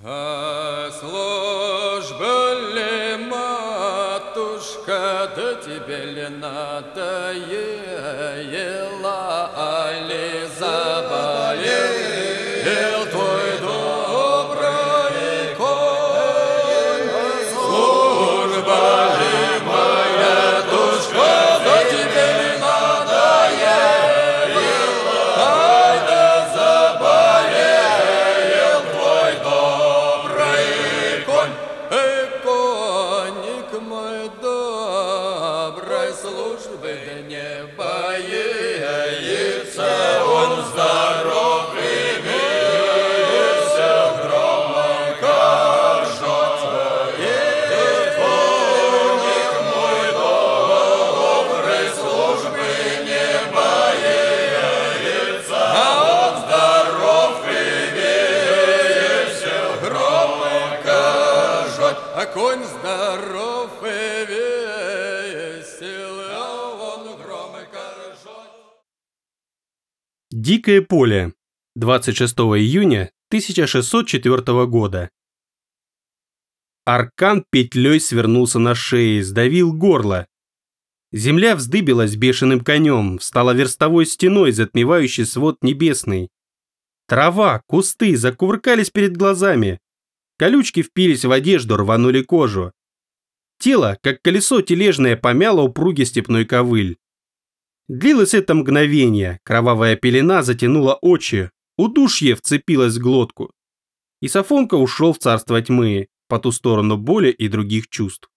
А служба ли, матушка, да тебе ли надоела, Дикое поле. 26 июня 1604 года. Аркан петлей свернулся на шее, сдавил горло. Земля вздыбилась бешеным конем, встала верстовой стеной, затмевающей свод небесный. Трава, кусты закувыркались перед глазами. Колючки впились в одежду, рванули кожу. Тело, как колесо тележное, помяло упругий степной ковыль. Длилось это мгновение, кровавая пелена затянула очи, удушье вцепилось в глотку. И Сафонка ушел в царство тьмы, по ту сторону боли и других чувств.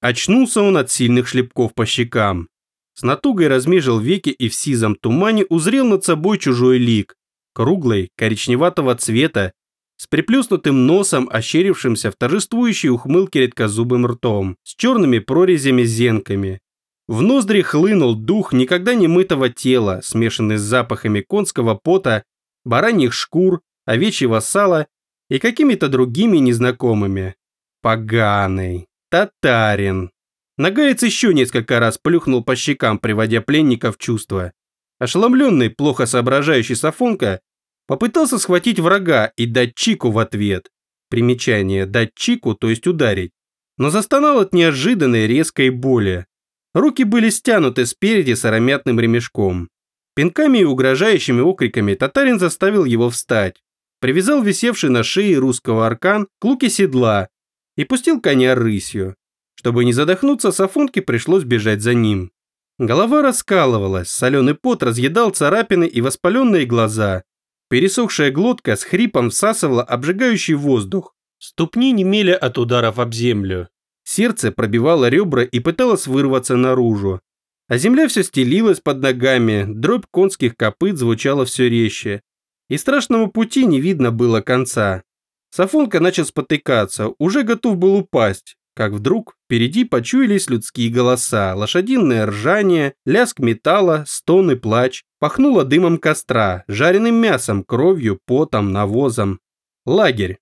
Очнулся он от сильных шлепков по щекам. С натугой размежил веки и в сизом тумане узрел над собой чужой лик, круглый, коричневатого цвета, с приплюснутым носом, ощерившимся в торжествующей ухмылке редкозубым ртом, с черными прорезями-зенками. В ноздри хлынул дух никогда не мытого тела, смешанный с запахами конского пота, бараньих шкур, овечьего сала и какими-то другими незнакомыми. Поганый, татарин. Нагаец еще несколько раз плюхнул по щекам, приводя пленника в чувство. Ошеломленный, плохо соображающий Сафонка попытался схватить врага и дать чику в ответ. Примечание «дать чику», то есть ударить. Но застонал от неожиданной резкой боли. Руки были стянуты спереди сыромятным ремешком. Пинками и угрожающими окриками татарин заставил его встать, привязал висевший на шее русского аркан к луке седла и пустил коня рысью. Чтобы не задохнуться, Сафонке пришлось бежать за ним. Голова раскалывалась, соленый пот разъедал царапины и воспаленные глаза. Пересохшая глотка с хрипом всасывала обжигающий воздух. Ступни немели от ударов об землю. Сердце пробивало ребра и пыталось вырваться наружу. А земля все стелилась под ногами, дробь конских копыт звучала все резче. И страшному пути не видно было конца. Сафонка начал спотыкаться, уже готов был упасть, как вдруг впереди почуялись людские голоса, лошадиное ржание, лязг металла, стон и плач, пахнуло дымом костра, жареным мясом, кровью, потом, навозом. Лагерь.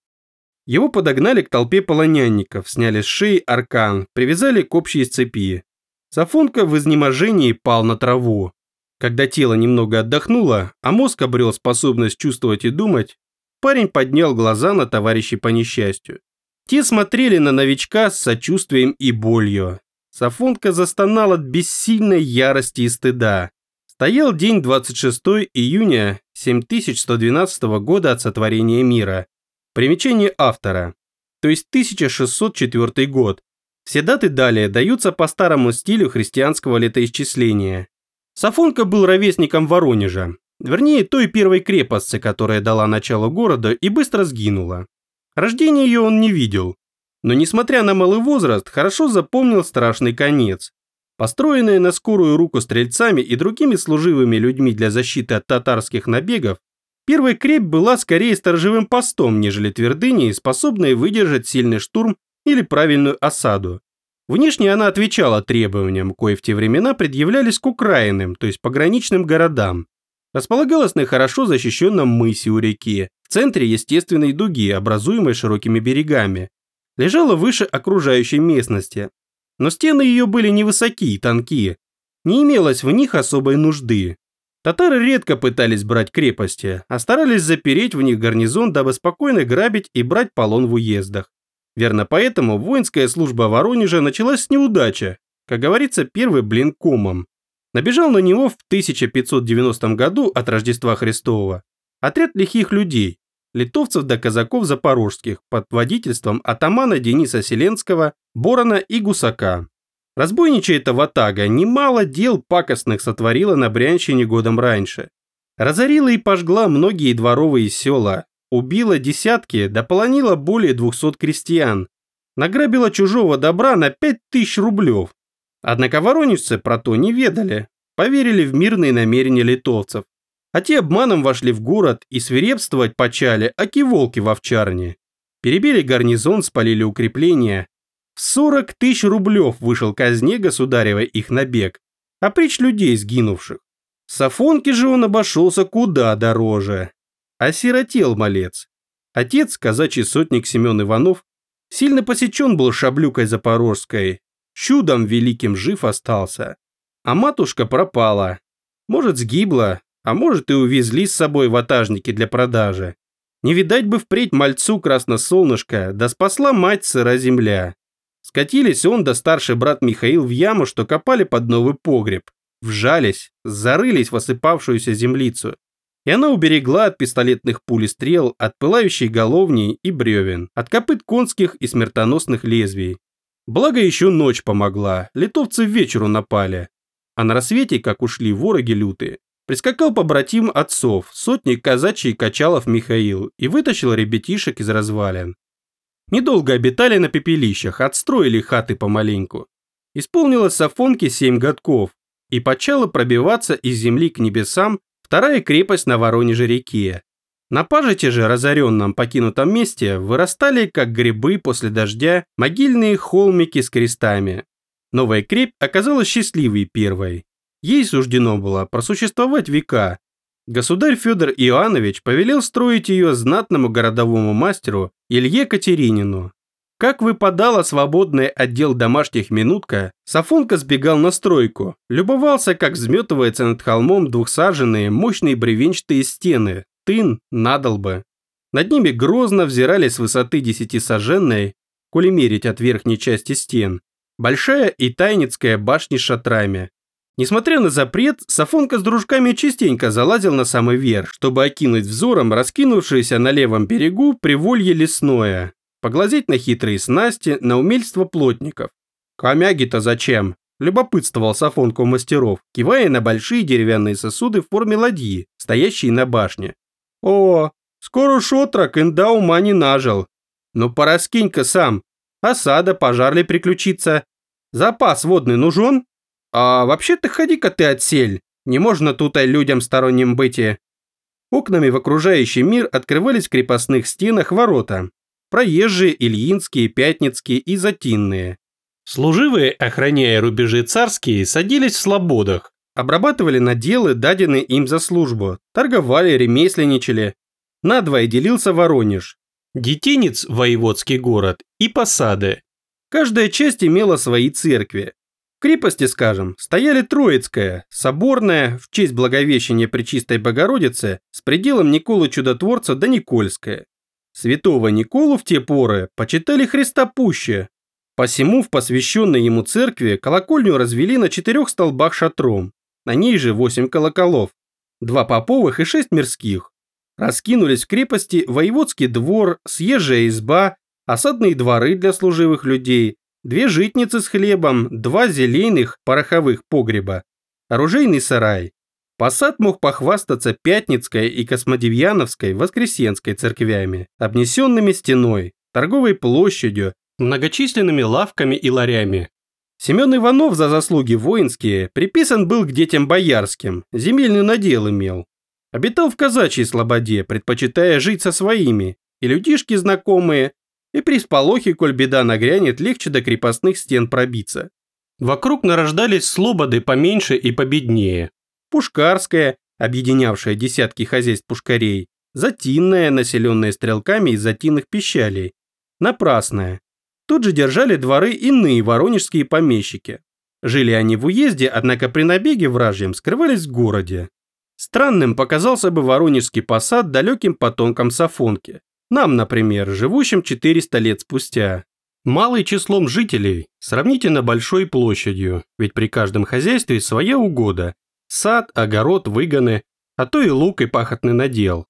Его подогнали к толпе полонянников, сняли с шеи аркан, привязали к общей цепи. Сафонка в изнеможении пал на траву. Когда тело немного отдохнуло, а мозг обрел способность чувствовать и думать, парень поднял глаза на товарищей по несчастью. Те смотрели на новичка с сочувствием и болью. Сафонка застонал от бессильной ярости и стыда. Стоял день 26 июня 7112 года от сотворения мира. Примечание автора. То есть 1604 год. Все даты далее даются по старому стилю христианского летоисчисления. Сафонка был ровесником Воронежа, вернее той первой крепостцы, которая дала начало городу и быстро сгинула. Рождения ее он не видел, но несмотря на малый возраст, хорошо запомнил страшный конец. Построенная на скорую руку стрельцами и другими служивыми людьми для защиты от татарских набегов, первая крепь была скорее сторожевым постом, нежели твердыней, способной выдержать сильный штурм или правильную осаду. Внешне она отвечала требованиям, кои в те времена предъявлялись к украинным, то есть пограничным городам. Располагалась на хорошо защищенном мысе у реки, в центре естественной дуги, образуемой широкими берегами. Лежала выше окружающей местности. Но стены ее были невысокие и тонкие. Не имелось в них особой нужды. Татары редко пытались брать крепости, а старались запереть в них гарнизон, дабы спокойно грабить и брать полон в уездах. Верно поэтому воинская служба Воронежа началась с неудачи, как говорится, первый блин комом. Набежал на него в 1590 году от Рождества Христова отряд лихих людей, литовцев до казаков запорожских под водительством атамана Дениса Селенского, Борона и Гусака. Разбойничая эта ватага немало дел пакостных сотворила на Брянщине годом раньше. Разорила и пожгла многие дворовые села, убила десятки, дополонила более 200 крестьян, награбила чужого добра на 5000 рублев. Однако воронежцы про то не ведали, поверили в мирные намерения литовцев. А те обманом вошли в город и свирепствовать почали, аки волки в овчарне. Перебили гарнизон, спалили укрепления, в 40 тысяч рублев вышел казне государева их набег, а притч людей сгинувших. Сафонке же он обошелся куда дороже. Осиротел малец. Отец, казачий сотник Семен Иванов, сильно посечен был шаблюкой запорожской, чудом великим жив остался. А матушка пропала. Может, сгибла, а может и увезли с собой ватажники для продажи. Не видать бы впредь мальцу красносолнышко, да спасла мать сыра земля. Скатились он да старший брат Михаил в яму, что копали под новый погреб. Вжались, зарылись в осыпавшуюся землицу. И она уберегла от пистолетных пуль и стрел, от пылающей головни и бревен, от копыт конских и смертоносных лезвий. Благо еще ночь помогла, литовцы вечеру напали. А на рассвете, как ушли вороги лютые, прискакал побратим отцов, сотник казачий Качалов Михаил, и вытащил ребятишек из развалин. Недолго обитали на пепелищах, отстроили хаты помаленьку. Исполнилось Сафонке семь годков, и почала пробиваться из земли к небесам вторая крепость на Воронеже-реке. На пажите же разоренном покинутом месте вырастали, как грибы после дождя, могильные холмики с крестами. Новая крепь оказалась счастливой первой. Ей суждено было просуществовать века, Государь Федор Иоаннович повелел строить ее знатному городовому мастеру Илье Катеринину. Как выпадала свободный отдел домашних минутка, Сафонка сбегал на стройку, любовался, как взметывается над холмом двухсаженные мощные бревенчатые стены, тын, надолбы. Над ними грозно взирали с высоты десятисаженной, коли мерить от верхней части стен, большая и тайницкая башни с шатрами, Несмотря на запрет, Сафонка с дружками частенько залазил на самый верх, чтобы окинуть взором раскинувшееся на левом берегу приволье лесное, поглазеть на хитрые снасти, на умельство плотников. «Камяги-то зачем?» – любопытствовал Сафонка у мастеров, кивая на большие деревянные сосуды в форме ладьи, стоящие на башне. «О, скоро шотрак инда ума не нажил. Ну пораскинь-ка сам, осада, пожар ли приключится? Запас водный нужен?» А вообще-то ходи-ка ты отсель. Не можно тут и людям сторонним быть. Окнами в окружающий мир открывались в крепостных стенах ворота. Проезжие, Ильинские, Пятницкие и Затинные. Служивые, охраняя рубежи царские, садились в слободах, обрабатывали наделы, даденные им за службу, торговали, ремесленничали. Надвое делился Воронеж. Детинец – воеводский город и посады. Каждая часть имела свои церкви, крепости, скажем, стояли Троицкая, Соборная, в честь Благовещения Пречистой Богородицы, с пределом Николы Чудотворца до Никольская. Святого Николу в те поры почитали Христа пуще. Посему в посвященной ему церкви колокольню развели на четырех столбах шатром, на ней же восемь колоколов, два поповых и шесть мирских. Раскинулись в крепости воеводский двор, съезжая изба, осадные дворы для служивых людей, две житницы с хлебом, два зелейных пороховых погреба, оружейный сарай. Посад мог похвастаться Пятницкой и Космодевьяновской Воскресенской церквями, обнесенными стеной, торговой площадью, многочисленными лавками и ларями. Семен Иванов за заслуги воинские приписан был к детям боярским, земельный надел имел. Обитал в казачьей слободе, предпочитая жить со своими, и людишки знакомые, и при сполохе, коль беда нагрянет, легче до крепостных стен пробиться. Вокруг нарождались слободы поменьше и победнее. Пушкарская, объединявшая десятки хозяйств пушкарей, Затинная, населенная стрелками из затинных пищалей, Напрасная. Тут же держали дворы иные воронежские помещики. Жили они в уезде, однако при набеге вражьем скрывались в городе. Странным показался бы Воронежский посад далеким потомкам Сафонки. Нам, например, живущим 400 лет спустя. Малый числом жителей, сравнительно большой площадью, ведь при каждом хозяйстве своя угода. Сад, огород, выгоны, а то и лук и пахотный надел.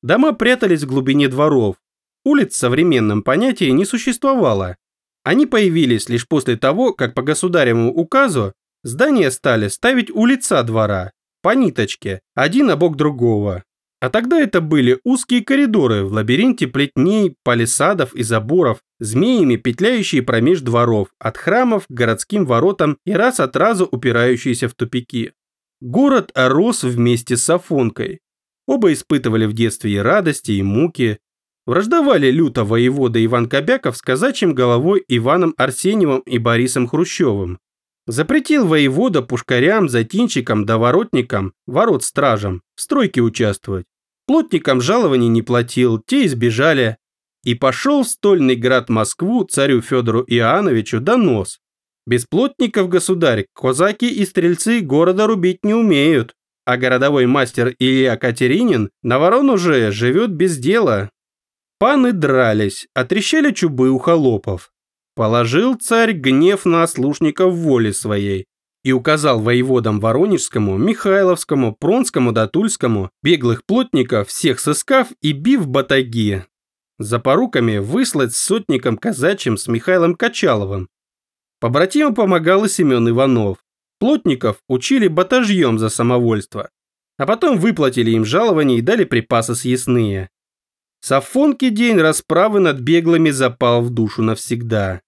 Дома прятались в глубине дворов. Улиц в современном понятии не существовало. Они появились лишь после того, как по государевому указу здания стали ставить у лица двора, по ниточке, один обок другого. А тогда это были узкие коридоры в лабиринте плетней, палисадов и заборов, змеями петляющие промеж дворов, от храмов к городским воротам и раз от разу упирающиеся в тупики. Город рос вместе с Афонкой. Оба испытывали в детстве и радости, и муки. Враждовали люто воевода Иван Кобяков с казачьим головой Иваном Арсеньевым и Борисом Хрущевым. Запретил воевода пушкарям, затинчикам, доворотникам, ворот-стражам в стройке участвовать. Плотникам жалований не платил, те избежали. И пошел в стольный град Москву царю Федору Иоанновичу донос. Без плотников, государь, козаки и стрельцы города рубить не умеют. А городовой мастер Илья Катеринин на ворон уже живет без дела. Паны дрались, отрещали чубы у холопов. Положил царь гнев на ослушников воли своей и указал воеводам Воронежскому, Михайловскому, Пронскому да Тульскому беглых плотников всех сыскав и бив батаги. За поруками выслать сотникам казачьим с Михаилом Качаловым. Побратиму помогал и Семен Иванов. Плотников учили батажьем за самовольство, а потом выплатили им жалования и дали припасы съестные. Сафонки день расправы над беглыми запал в душу навсегда.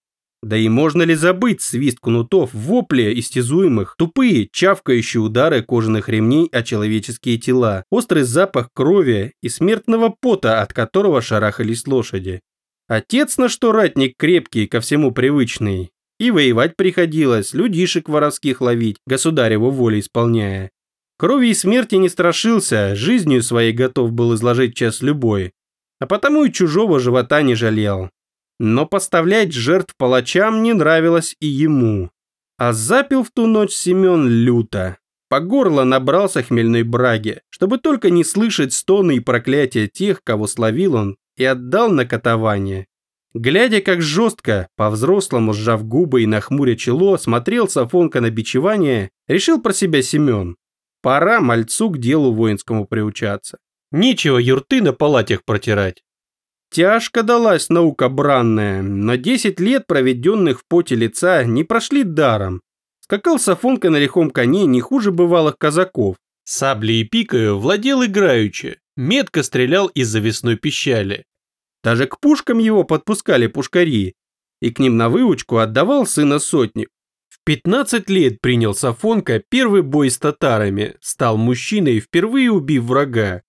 Да и можно ли забыть свист кнутов, вопли истязуемых, тупые, чавкающие удары кожаных ремней о человеческие тела, острый запах крови и смертного пота, от которого шарахались лошади. Отец на что ратник крепкий, ко всему привычный, и воевать приходилось, людишек воровских ловить, государеву волю исполняя. Крови и смерти не страшился, жизнью своей готов был изложить час любой. А потому и чужого живота не жалел. Но поставлять жертв палачам не нравилось и ему. А запил в ту ночь Семен люто. По горло набрался хмельной браги, чтобы только не слышать стоны и проклятия тех, кого словил он, и отдал на катование. Глядя, как жестко, по-взрослому сжав губы и нахмуря чело, смотрел Сафонка на бичевание, решил про себя Семен. Пора мальцу к делу воинскому приучаться. Нечего юрты на палатях протирать. Тяжко далась наука бранная, но 10 лет, проведенных в поте лица, не прошли даром. Скакал Сафонка на лихом коне не хуже бывалых казаков. Саблей и пикою владел играючи, метко стрелял из завесной пищали. Даже к пушкам его подпускали пушкари, и к ним на выучку отдавал сына сотник. В 15 лет принял Сафонка первый бой с татарами, стал мужчиной, впервые убив врага.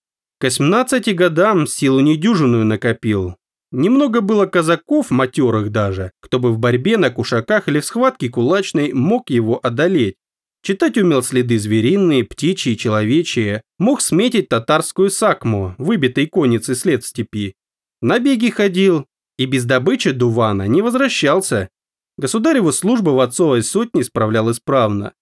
К 18 годам силу недюжинную накопил. Немного было казаков, матерых даже, кто бы в борьбе на кушаках или в схватке кулачной мог его одолеть. Читать умел следы звериные, птичьи, человечьи, мог сметить татарскую сакму, выбитой конницы след в степи. На беги ходил и без добычи дувана не возвращался. Государеву служба в отцовой сотне справлял исправно.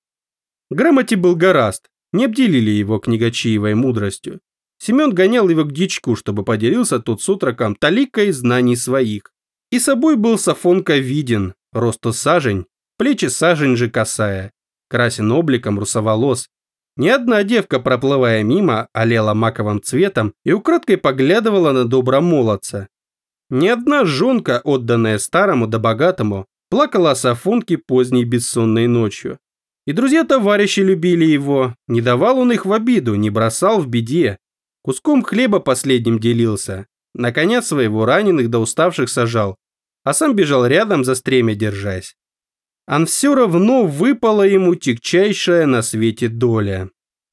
Грамоте был гораст, не обделили его книгачиевой мудростью. Семен гонял его к дичку, чтобы поделился тот с утроком таликой знаний своих. И собой был Сафонка виден, росту сажень, плечи сажень же косая, красен обликом русоволос, ни одна девка, проплывая мимо, олела маковым цветом и украдкой поглядывала на добромолодца. Ни одна жонка, отданная старому да богатому, плакала о Сафонке поздней бессонной ночью. И друзья-товарищи любили его, не давал он их в обиду, не бросал в беде. Куском хлеба последним делился, на коня своего раненых да уставших сажал, а сам бежал рядом за стремя держась. Ан все равно выпала ему тягчайшая на свете доля.